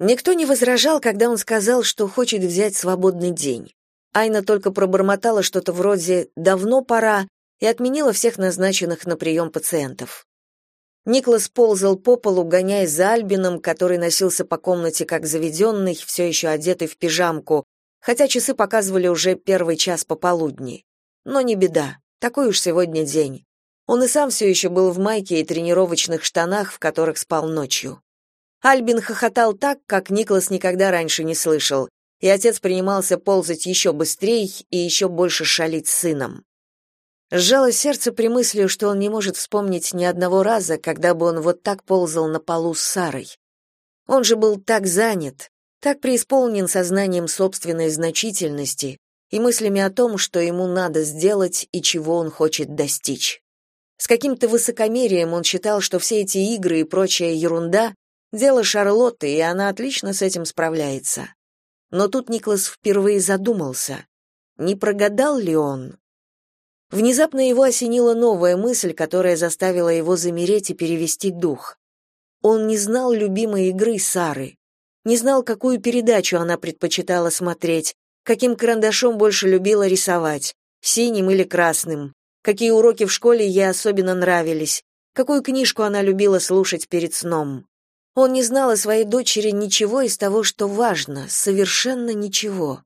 Никто не возражал, когда он сказал, что хочет взять свободный день. Айна только пробормотала что-то вроде «давно пора» и отменила всех назначенных на прием пациентов. Никлас ползал по полу, гоняясь за Альбином, который носился по комнате как заведенный, все еще одетый в пижамку, хотя часы показывали уже первый час пополудни. Но не беда, такой уж сегодня день. Он и сам все еще был в майке и тренировочных штанах, в которых спал ночью. Альбин хохотал так, как Никлас никогда раньше не слышал, и отец принимался ползать еще быстрее и еще больше шалить сыном. Сжалось сердце при мысли, что он не может вспомнить ни одного раза, когда бы он вот так ползал на полу с Сарой. Он же был так занят, так преисполнен сознанием собственной значительности и мыслями о том, что ему надо сделать и чего он хочет достичь. С каким-то высокомерием он считал, что все эти игры и прочая ерунда — дело Шарлотты, и она отлично с этим справляется. Но тут Никлас впервые задумался, не прогадал ли он? Внезапно его осенила новая мысль, которая заставила его замереть и перевести дух. Он не знал любимой игры Сары, не знал, какую передачу она предпочитала смотреть, каким карандашом больше любила рисовать, синим или красным, какие уроки в школе ей особенно нравились, какую книжку она любила слушать перед сном. Он не знал о своей дочери ничего из того, что важно, совершенно ничего.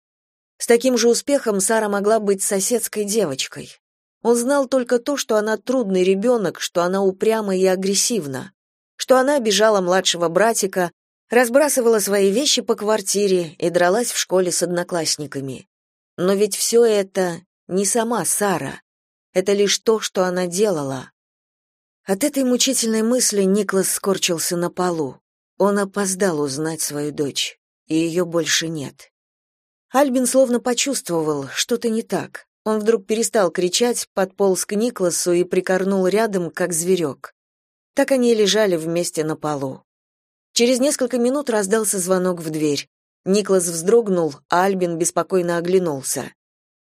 С таким же успехом Сара могла быть соседской девочкой. Он знал только то, что она трудный ребенок, что она упряма и агрессивна, что она обижала младшего братика, разбрасывала свои вещи по квартире и дралась в школе с одноклассниками. Но ведь все это не сама Сара. Это лишь то, что она делала. От этой мучительной мысли Никлас скорчился на полу. Он опоздал узнать свою дочь, и ее больше нет. Альбин словно почувствовал, что-то не так. Он вдруг перестал кричать, подполз к Никласу и прикорнул рядом, как зверек. Так они лежали вместе на полу. Через несколько минут раздался звонок в дверь. Никлас вздрогнул, а Альбин беспокойно оглянулся.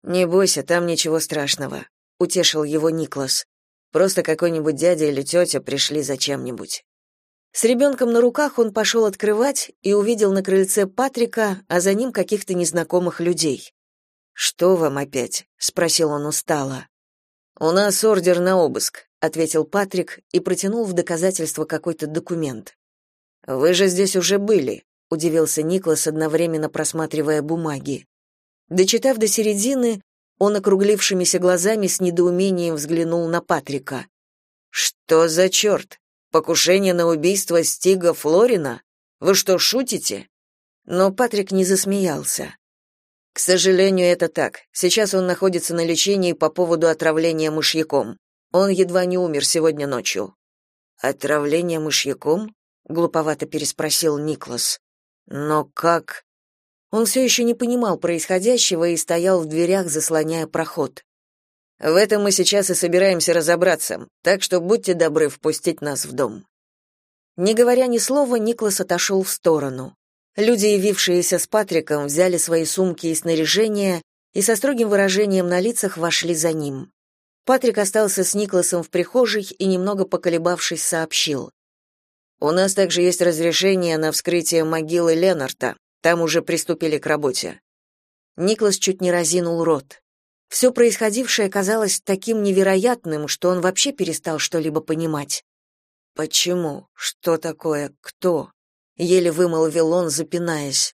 «Не бойся, там ничего страшного», — утешил его Никлас. «Просто какой-нибудь дядя или тетя пришли за чем-нибудь». С ребенком на руках он пошел открывать и увидел на крыльце Патрика, а за ним каких-то незнакомых людей. «Что вам опять?» — спросил он устало. «У нас ордер на обыск», — ответил Патрик и протянул в доказательство какой-то документ. «Вы же здесь уже были», — удивился Никлас, одновременно просматривая бумаги. Дочитав до середины, он округлившимися глазами с недоумением взглянул на Патрика. «Что за черт? Покушение на убийство Стига Флорина? Вы что, шутите?» Но Патрик не засмеялся. К сожалению, это так. Сейчас он находится на лечении по поводу отравления мышьяком. Он едва не умер сегодня ночью. Отравление мышьяком? глуповато переспросил Никлас. Но как? Он все еще не понимал происходящего и стоял в дверях, заслоняя проход. В этом мы сейчас и собираемся разобраться, так что будьте добры впустить нас в дом. Не говоря ни слова, Никлас отошел в сторону. Люди, явившиеся с Патриком, взяли свои сумки и снаряжение и со строгим выражением на лицах вошли за ним. Патрик остался с Никласом в прихожей и немного поколебавшись сообщил: у нас также есть разрешение на вскрытие могилы Ленарта. Там уже приступили к работе. Никлас чуть не разинул рот. Все происходившее казалось таким невероятным, что он вообще перестал что-либо понимать. Почему? Что такое? Кто? еле вымолвил он, запинаясь.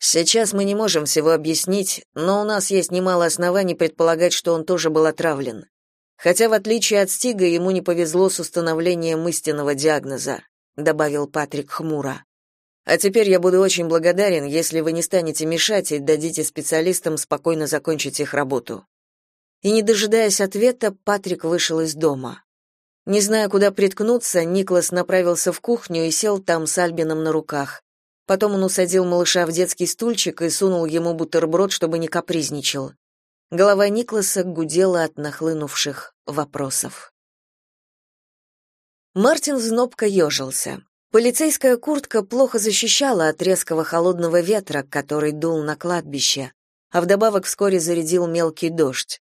Сейчас мы не можем всего объяснить, но у нас есть немало оснований предполагать, что он тоже был отравлен. Хотя в отличие от Стига ему не повезло с установлением истинного диагноза добавил Патрик хмуро. А теперь я буду очень благодарен, если вы не станете мешать и дадите специалистам спокойно закончить их работу. И не дожидаясь ответа, Патрик вышел из дома. Не зная, куда приткнуться, Никлас направился в кухню и сел там с Альбином на руках. Потом он усадил малыша в детский стульчик и сунул ему бутерброд, чтобы не капризничал. Голова Никласа гудела от нахлынувших вопросов. Мартин знобко ежился. Полицейская куртка плохо защищала от резкого холодного ветра, который дул на кладбище, а вдобавок вскоре зарядил мелкий дождь.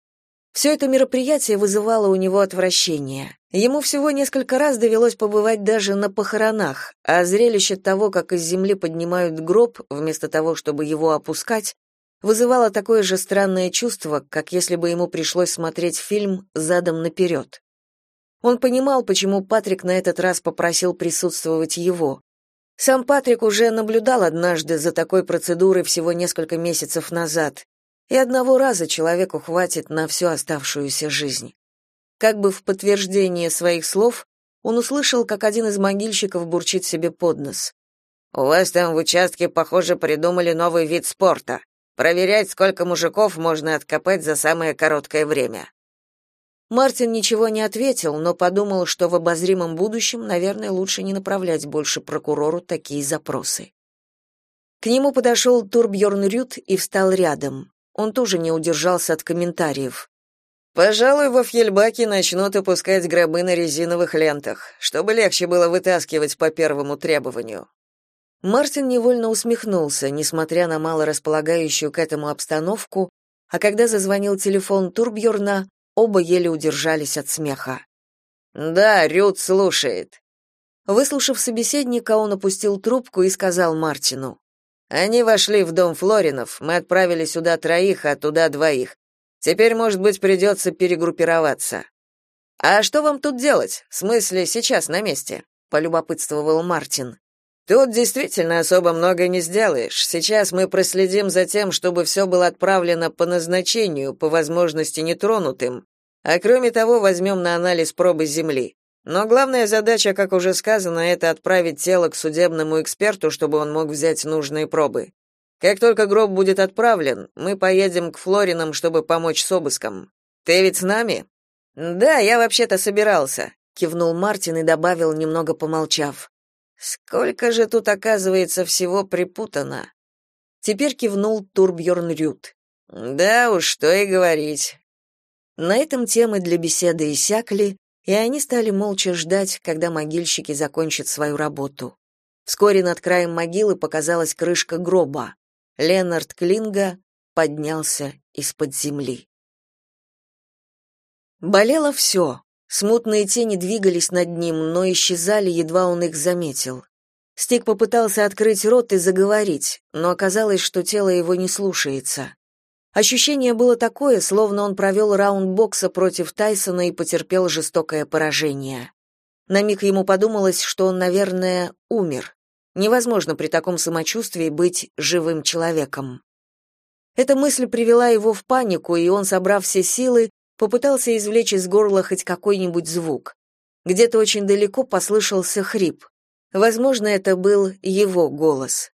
Все это мероприятие вызывало у него отвращение. Ему всего несколько раз довелось побывать даже на похоронах, а зрелище того, как из земли поднимают гроб, вместо того, чтобы его опускать, вызывало такое же странное чувство, как если бы ему пришлось смотреть фильм задом наперед. Он понимал, почему Патрик на этот раз попросил присутствовать его. Сам Патрик уже наблюдал однажды за такой процедурой всего несколько месяцев назад, и одного раза человеку хватит на всю оставшуюся жизнь. Как бы в подтверждение своих слов, он услышал, как один из могильщиков бурчит себе под нос. «У вас там в участке, похоже, придумали новый вид спорта. Проверять, сколько мужиков можно откопать за самое короткое время». Мартин ничего не ответил, но подумал, что в обозримом будущем, наверное, лучше не направлять больше прокурору такие запросы. К нему подошел Турбьерн Рют и встал рядом. Он тоже не удержался от комментариев. Пожалуй, во Фьельбаке начнут опускать гробы на резиновых лентах, чтобы легче было вытаскивать по первому требованию. Мартин невольно усмехнулся, несмотря на мало располагающую к этому обстановку, а когда зазвонил телефон Турбьорна, оба еле удержались от смеха. «Да, Рют слушает». Выслушав собеседника, он опустил трубку и сказал Мартину. «Они вошли в дом Флоринов, мы отправили сюда троих, а туда двоих. Теперь, может быть, придется перегруппироваться. А что вам тут делать? В смысле, сейчас на месте? полюбопытствовал Мартин. Тут действительно особо много не сделаешь. Сейчас мы проследим за тем, чтобы все было отправлено по назначению, по возможности нетронутым. А кроме того, возьмем на анализ пробы земли. Но главная задача, как уже сказано, это отправить тело к судебному эксперту, чтобы он мог взять нужные пробы. Как только гроб будет отправлен, мы поедем к Флоринам, чтобы помочь с обыском. Ты ведь с нами? Да, я вообще-то собирался, кивнул Мартин и добавил, немного помолчав. Сколько же тут оказывается всего припутано. Теперь кивнул Турбьерн Рют. Да уж, что и говорить. На этом темы для беседы иссякли, и они стали молча ждать, когда могильщики закончат свою работу. Вскоре над краем могилы показалась крышка гроба. Ленард Клинга поднялся из-под земли. Болело все. Смутные тени двигались над ним, но исчезали, едва он их заметил. Стик попытался открыть рот и заговорить, но оказалось, что тело его не слушается. Ощущение было такое, словно он провел раунд бокса против Тайсона и потерпел жестокое поражение. На миг ему подумалось, что он, наверное, умер. Невозможно при таком самочувствии быть живым человеком. Эта мысль привела его в панику, и он, собрав все силы, попытался извлечь из горла хоть какой-нибудь звук. Где-то очень далеко послышался хрип. Возможно, это был его голос.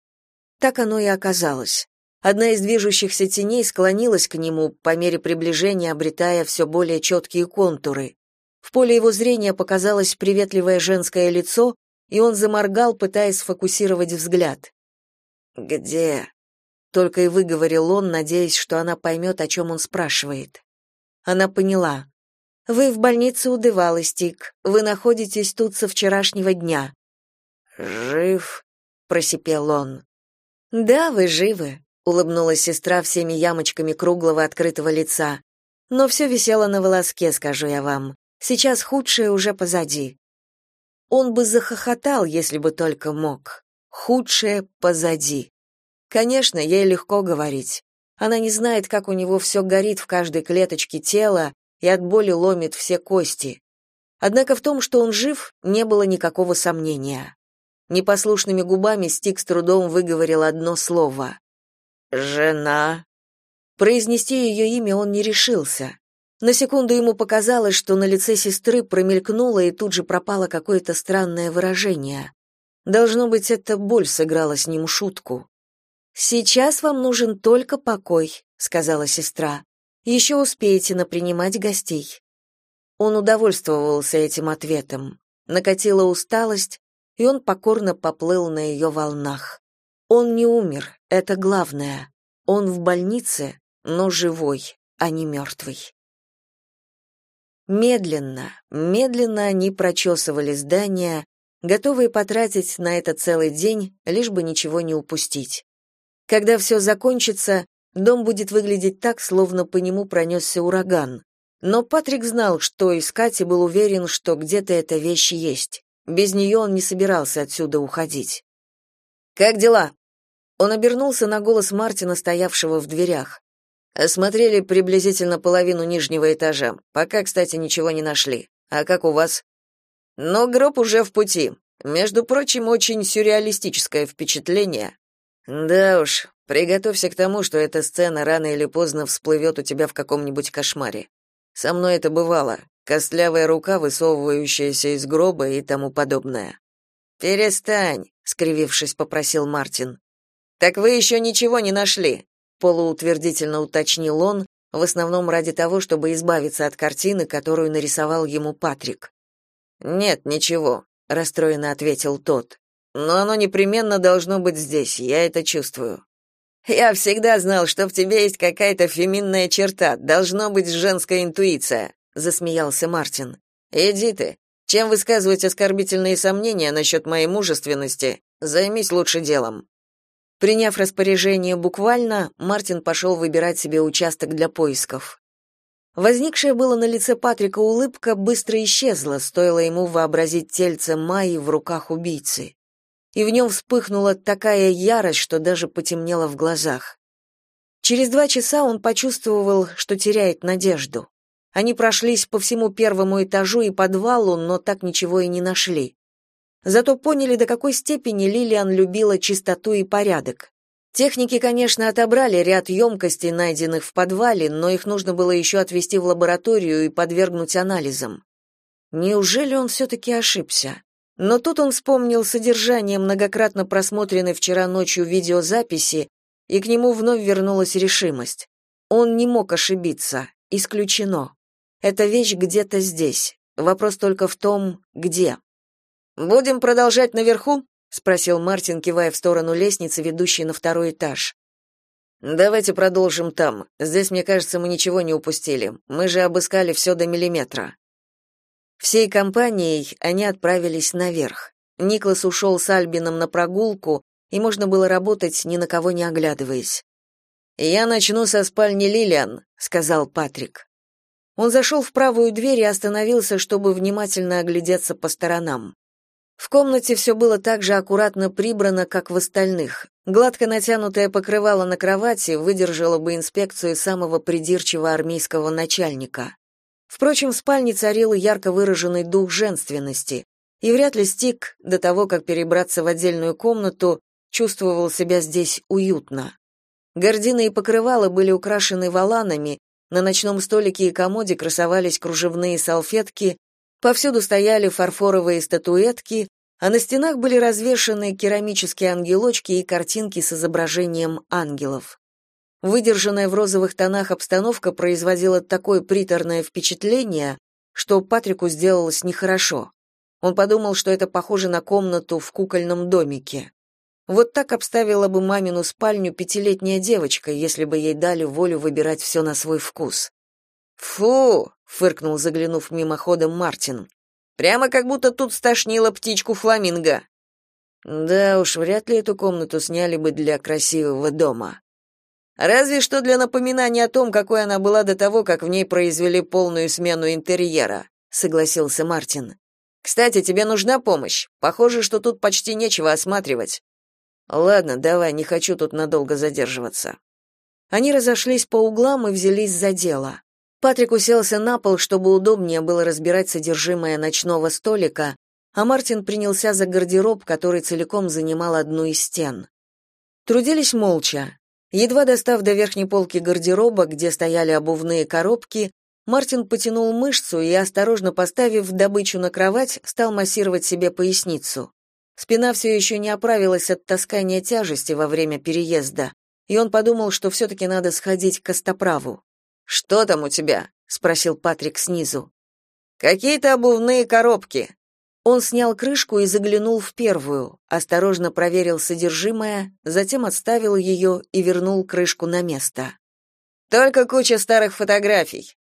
Так оно и оказалось. Одна из движущихся теней склонилась к нему, по мере приближения обретая все более четкие контуры. В поле его зрения показалось приветливое женское лицо, и он заморгал, пытаясь сфокусировать взгляд. «Где?» — только и выговорил он, надеясь, что она поймет, о чем он спрашивает. Она поняла. «Вы в больнице у Девалыстик. Вы находитесь тут со вчерашнего дня». «Жив?» — просипел он. «Да, вы живы», — улыбнулась сестра всеми ямочками круглого открытого лица. «Но все висело на волоске, скажу я вам. Сейчас худшее уже позади. Он бы захохотал, если бы только мог. Худшее позади. Конечно, ей легко говорить. Она не знает, как у него все горит в каждой клеточке тела и от боли ломит все кости. Однако в том, что он жив, не было никакого сомнения. Непослушными губами Стик с трудом выговорил одно слово. «Жена». Произнести ее имя он не решился. На секунду ему показалось, что на лице сестры промелькнуло и тут же пропало какое-то странное выражение. Должно быть, эта боль сыграла с ним шутку. «Сейчас вам нужен только покой», — сказала сестра. «Еще успеете напринимать гостей». Он удовольствовался этим ответом. Накатила усталость, и он покорно поплыл на ее волнах. Он не умер, это главное. Он в больнице, но живой, а не мертвый. Медленно, медленно они прочесывали здание, готовые потратить на это целый день, лишь бы ничего не упустить. Когда все закончится, дом будет выглядеть так, словно по нему пронесся ураган. Но Патрик знал, что искать, и был уверен, что где-то эта вещь есть. Без нее он не собирался отсюда уходить. «Как дела?» Он обернулся на голос Мартина, стоявшего в дверях. Осмотрели приблизительно половину нижнего этажа. Пока, кстати, ничего не нашли. А как у вас? Но гроб уже в пути. Между прочим, очень сюрреалистическое впечатление. Да уж, приготовься к тому, что эта сцена рано или поздно всплывет у тебя в каком-нибудь кошмаре. Со мной это бывало. Костлявая рука, высовывающаяся из гроба и тому подобное. Перестань, скривившись, попросил Мартин. Так вы еще ничего не нашли? полуутвердительно уточнил он, в основном ради того, чтобы избавиться от картины, которую нарисовал ему Патрик. Нет, ничего, расстроенно ответил тот. Но оно непременно должно быть здесь, я это чувствую. Я всегда знал, что в тебе есть какая-то феминная черта, должно быть женская интуиция, засмеялся Мартин. Иди ты. Чем высказывать оскорбительные сомнения насчет моей мужественности? Займись лучше делом. Приняв распоряжение буквально, Мартин пошел выбирать себе участок для поисков. Возникшая было на лице Патрика улыбка быстро исчезла, стоило ему вообразить тельце Майи в руках убийцы. И в нем вспыхнула такая ярость, что даже потемнело в глазах. Через два часа он почувствовал, что теряет надежду. Они прошлись по всему первому этажу и подвалу, но так ничего и не нашли. Зато поняли, до какой степени Лилиан любила чистоту и порядок. Техники, конечно, отобрали ряд емкостей, найденных в подвале, но их нужно было еще отвезти в лабораторию и подвергнуть анализам. Неужели он все-таки ошибся? Но тут он вспомнил содержание многократно просмотренной вчера ночью видеозаписи, и к нему вновь вернулась решимость. Он не мог ошибиться, исключено. Эта вещь где-то здесь. Вопрос только в том, где. Будем продолжать наверху? спросил Мартин, кивая в сторону лестницы, ведущей на второй этаж. Давайте продолжим там. Здесь, мне кажется, мы ничего не упустили. Мы же обыскали все до миллиметра. Всей компанией они отправились наверх. Никлас ушел с Альбином на прогулку, и можно было работать ни на кого не оглядываясь. Я начну со спальни Лилиан, сказал Патрик. Он зашел в правую дверь и остановился, чтобы внимательно оглядеться по сторонам. В комнате все было так же аккуратно прибрано, как в остальных. Гладко натянутое покрывало на кровати выдержало бы инспекцию самого придирчивого армейского начальника. Впрочем, в спальне царил ярко выраженный дух женственности, и вряд ли Стик, до того, как перебраться в отдельную комнату, чувствовал себя здесь уютно. Гардины и покрывала были украшены воланами, на ночном столике и комоде красовались кружевные салфетки, Повсюду стояли фарфоровые статуэтки, а на стенах были развешаны керамические ангелочки и картинки с изображением ангелов. Выдержанная в розовых тонах обстановка производила такое приторное впечатление, что Патрику сделалось нехорошо. Он подумал, что это похоже на комнату в кукольном домике. Вот так обставила бы мамину спальню пятилетняя девочка, если бы ей дали волю выбирать все на свой вкус. «Фу!» фыркнул, заглянув мимоходом Мартин. Прямо как будто тут стошнило птичку фламинго. Да уж, вряд ли эту комнату сняли бы для красивого дома. Разве что для напоминания о том, какой она была до того, как в ней произвели полную смену интерьера, согласился Мартин. Кстати, тебе нужна помощь. Похоже, что тут почти нечего осматривать. Ладно, давай, не хочу тут надолго задерживаться. Они разошлись по углам и взялись за дело. Патрик уселся на пол, чтобы удобнее было разбирать содержимое ночного столика, а Мартин принялся за гардероб, который целиком занимал одну из стен. Трудились молча. Едва достав до верхней полки гардероба, где стояли обувные коробки, Мартин потянул мышцу и, осторожно поставив добычу на кровать, стал массировать себе поясницу. Спина все еще не оправилась от таскания тяжести во время переезда, и он подумал, что все-таки надо сходить к костоправу. Что там у тебя? спросил Патрик снизу. Какие-то обувные коробки. Он снял крышку и заглянул в первую, осторожно проверил содержимое, затем отставил ее и вернул крышку на место. Только куча старых фотографий.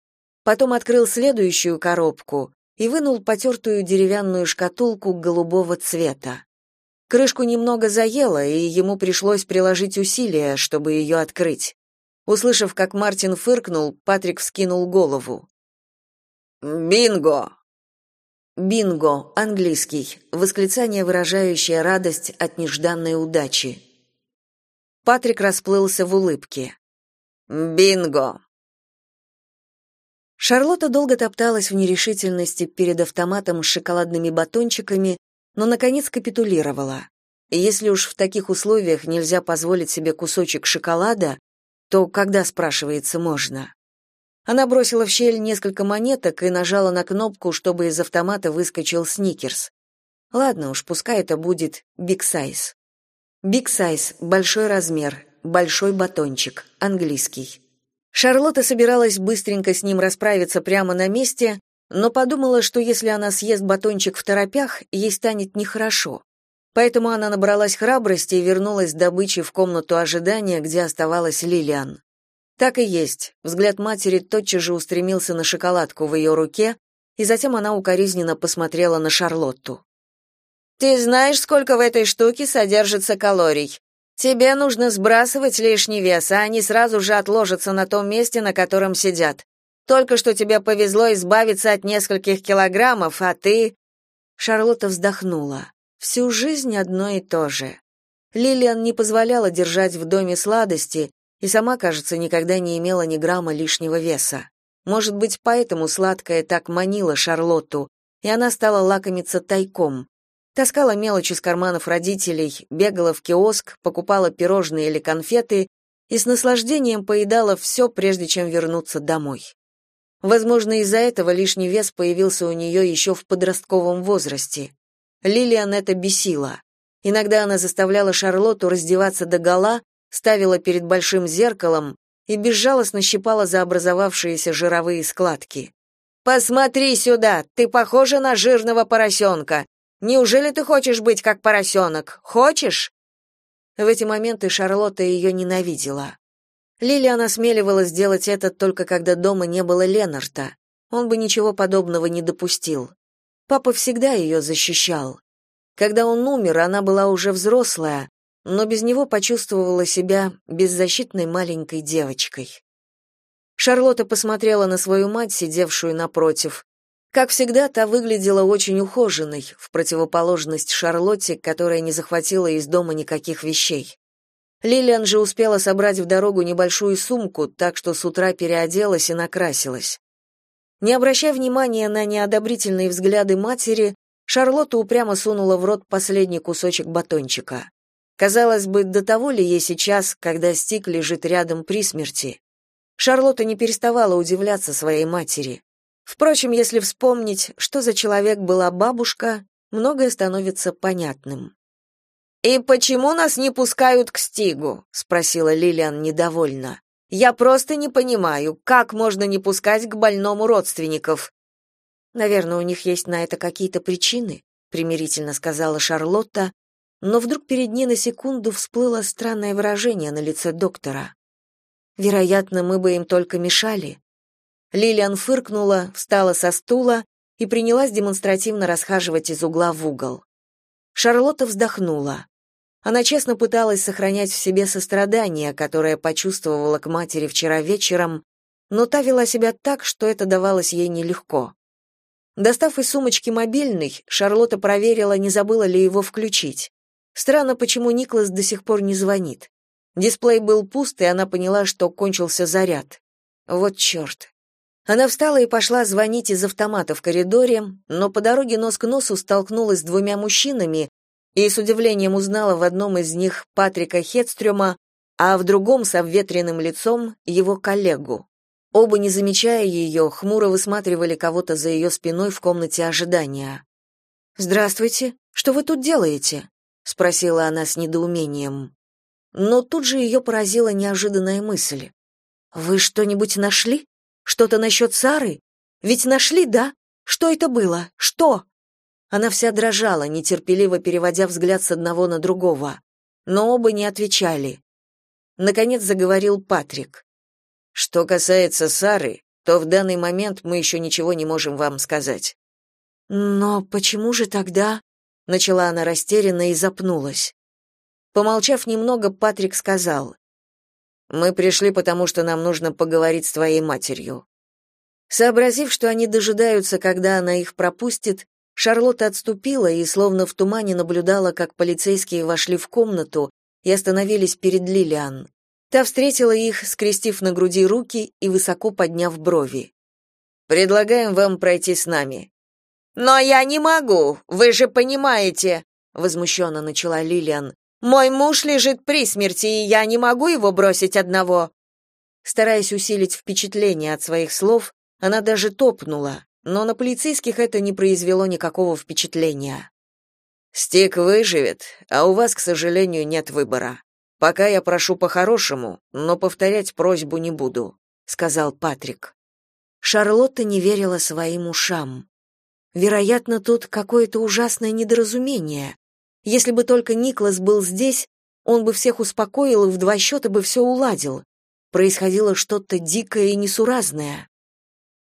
Потом открыл следующую коробку и вынул потертую деревянную шкатулку голубого цвета. Крышку немного заело, и ему пришлось приложить усилия, чтобы ее открыть. Услышав, как Мартин фыркнул, Патрик вскинул голову. Бинго. Бинго, английский. Восклицание, выражающее радость от нежданной удачи. Патрик расплылся в улыбке. Бинго. Шарлотта долго топталась в нерешительности перед автоматом с шоколадными батончиками, но наконец капитулировала. Если уж в таких условиях нельзя позволить себе кусочек шоколада, то когда, спрашивается, можно? Она бросила в щель несколько монеток и нажала на кнопку, чтобы из автомата выскочил сникерс. Ладно уж, пускай это будет биг сайз. Биг сайз большой размер, большой батончик, английский. Шарлотта собиралась быстренько с ним расправиться прямо на месте, но подумала, что если она съест батончик в торопях, ей станет нехорошо. Поэтому она набралась храбрости и вернулась с добычей в комнату ожидания, где оставалась Лилиан. Так и есть. Взгляд матери тотчас же устремился на шоколадку в ее руке, и затем она укоризненно посмотрела на Шарлотту. Ты знаешь, сколько в этой штуке содержится калорий? Тебе нужно сбрасывать лишний вес, а они сразу же отложатся на том месте, на котором сидят. Только что тебе повезло избавиться от нескольких килограммов, а ты Шарлотта вздохнула. Всю жизнь одно и то же. Лилиан не позволяла держать в доме сладости, и сама, кажется, никогда не имела ни грамма лишнего веса. Может быть, поэтому сладкое так манило Шарлотту, и она стала лакомиться тайком. Таскала мелочь из карманов родителей, бегала в киоск, покупала пирожные или конфеты и с наслаждением поедала все, прежде чем вернуться домой. Возможно, из-за этого лишний вес появился у нее еще в подростковом возрасте. Лилиан это бесила. Иногда она заставляла Шарлотту раздеваться догола, ставила перед большим зеркалом и безжалостно щипала за образовавшиеся жировые складки. «Посмотри сюда, ты похожа на жирного поросенка. Неужели ты хочешь быть как поросенок? Хочешь?» В эти моменты Шарлотта ее ненавидела. Лилиан осмеливалась сделать это только когда дома не было Ленарта. Он бы ничего подобного не допустил. Папа всегда ее защищал. Когда он умер, она была уже взрослая, но без него почувствовала себя беззащитной маленькой девочкой. Шарлотта посмотрела на свою мать, сидевшую напротив. Как всегда, та выглядела очень ухоженной, в противоположность Шарлотте, которая не захватила из дома никаких вещей. Лилиан же успела собрать в дорогу небольшую сумку, так что с утра переоделась и накрасилась. Не обращая внимания на неодобрительные взгляды матери, Шарлотта упрямо сунула в рот последний кусочек батончика. Казалось бы, до того ли ей сейчас, когда Стик лежит рядом при смерти? Шарлотта не переставала удивляться своей матери. Впрочем, если вспомнить, что за человек была бабушка, многое становится понятным. «И почему нас не пускают к Стигу?» — спросила Лилиан недовольно. «Я просто не понимаю, как можно не пускать к больному родственников?» «Наверное, у них есть на это какие-то причины», — примирительно сказала Шарлотта, но вдруг перед ней на секунду всплыло странное выражение на лице доктора. Вероятно, мы бы им только мешали. Лилиан фыркнула, встала со стула и принялась демонстративно расхаживать из угла в угол. Шарлотта вздохнула. Она честно пыталась сохранять в себе сострадание, которое почувствовала к матери вчера вечером, но та вела себя так, что это давалось ей нелегко. Достав из сумочки мобильный, Шарлотта проверила, не забыла ли его включить. Странно, почему Никлас до сих пор не звонит. Дисплей был пуст, и она поняла, что кончился заряд. Вот черт. Она встала и пошла звонить из автомата в коридоре, но по дороге нос к носу столкнулась с двумя мужчинами и с удивлением узнала в одном из них Патрика Хедстрёма, а в другом с обветренным лицом его коллегу. Оба, не замечая ее, хмуро высматривали кого-то за ее спиной в комнате ожидания. «Здравствуйте. Что вы тут делаете?» Спросила она с недоумением. Но тут же ее поразила неожиданная мысль. Вы что-нибудь нашли? Что-то насчет Сары? Ведь нашли, да? Что это было? Что? Она вся дрожала, нетерпеливо переводя взгляд с одного на другого, но оба не отвечали. Наконец заговорил Патрик. Что касается Сары, то в данный момент мы еще ничего не можем вам сказать. Но почему же тогда? Начала она растерянно и запнулась. Помолчав немного, Патрик сказал: "Мы пришли потому, что нам нужно поговорить с твоей матерью". Сообразив, что они дожидаются, когда она их пропустит, Шарлотта отступила и словно в тумане наблюдала, как полицейские вошли в комнату и остановились перед Лилиан. Та встретила их, скрестив на груди руки и высоко подняв брови. «Предлагаем вам пройти с нами». «Но я не могу, вы же понимаете», — возмущенно начала Лилиан. «Мой муж лежит при смерти, и я не могу его бросить одного». Стараясь усилить впечатление от своих слов, она даже топнула, но на полицейских это не произвело никакого впечатления. «Стик выживет, а у вас, к сожалению, нет выбора. Пока я прошу по-хорошему, но повторять просьбу не буду», — сказал Патрик. Шарлотта не верила своим ушам. Вероятно, тут какое-то ужасное недоразумение. Если бы только Никлас был здесь, он бы всех успокоил и в два счета бы все уладил. Происходило что-то дикое и несуразное.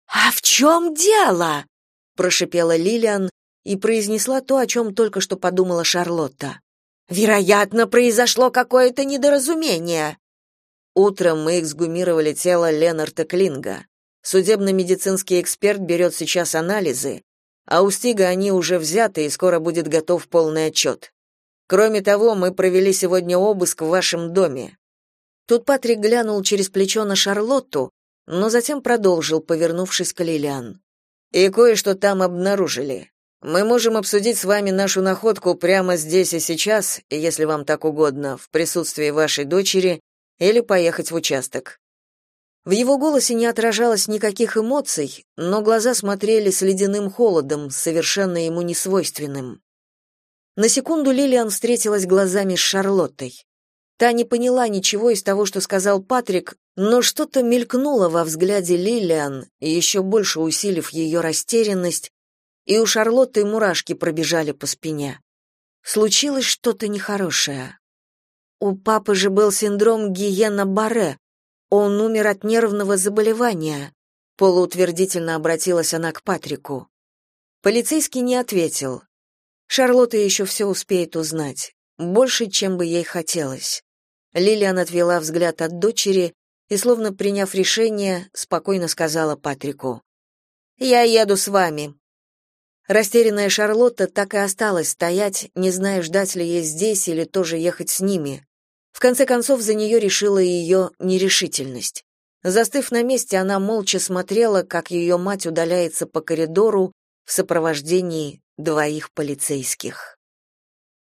«А в чем дело?» — прошипела Лилиан и произнесла то, о чем только что подумала Шарлотта. «Вероятно, произошло какое-то недоразумение». Утром мы эксгумировали тело Ленарта Клинга. Судебно-медицинский эксперт берет сейчас анализы, а у Стига они уже взяты и скоро будет готов полный отчет. Кроме того, мы провели сегодня обыск в вашем доме. Тут Патрик глянул через плечо на Шарлотту, но затем продолжил, повернувшись к Лилиан. «И кое-что там обнаружили. Мы можем обсудить с вами нашу находку прямо здесь и сейчас, если вам так угодно, в присутствии вашей дочери, или поехать в участок». В его голосе не отражалось никаких эмоций, но глаза смотрели с ледяным холодом, совершенно ему несвойственным. На секунду Лилиан встретилась глазами с Шарлоттой. Та не поняла ничего из того, что сказал Патрик, но что-то мелькнуло во взгляде Лилиан, еще больше усилив ее растерянность, и у Шарлотты мурашки пробежали по спине. Случилось что-то нехорошее. У папы же был синдром Гиена-Барре. Он умер от нервного заболевания. Полуутвердительно обратилась она к Патрику. Полицейский не ответил. Шарлотта еще все успеет узнать, больше, чем бы ей хотелось. Лилиан отвела взгляд от дочери и, словно приняв решение, спокойно сказала Патрику. «Я еду с вами». Растерянная Шарлотта так и осталась стоять, не зная, ждать ли ей здесь или тоже ехать с ними. В конце концов, за нее решила ее нерешительность. Застыв на месте, она молча смотрела, как ее мать удаляется по коридору в сопровождении двоих полицейских.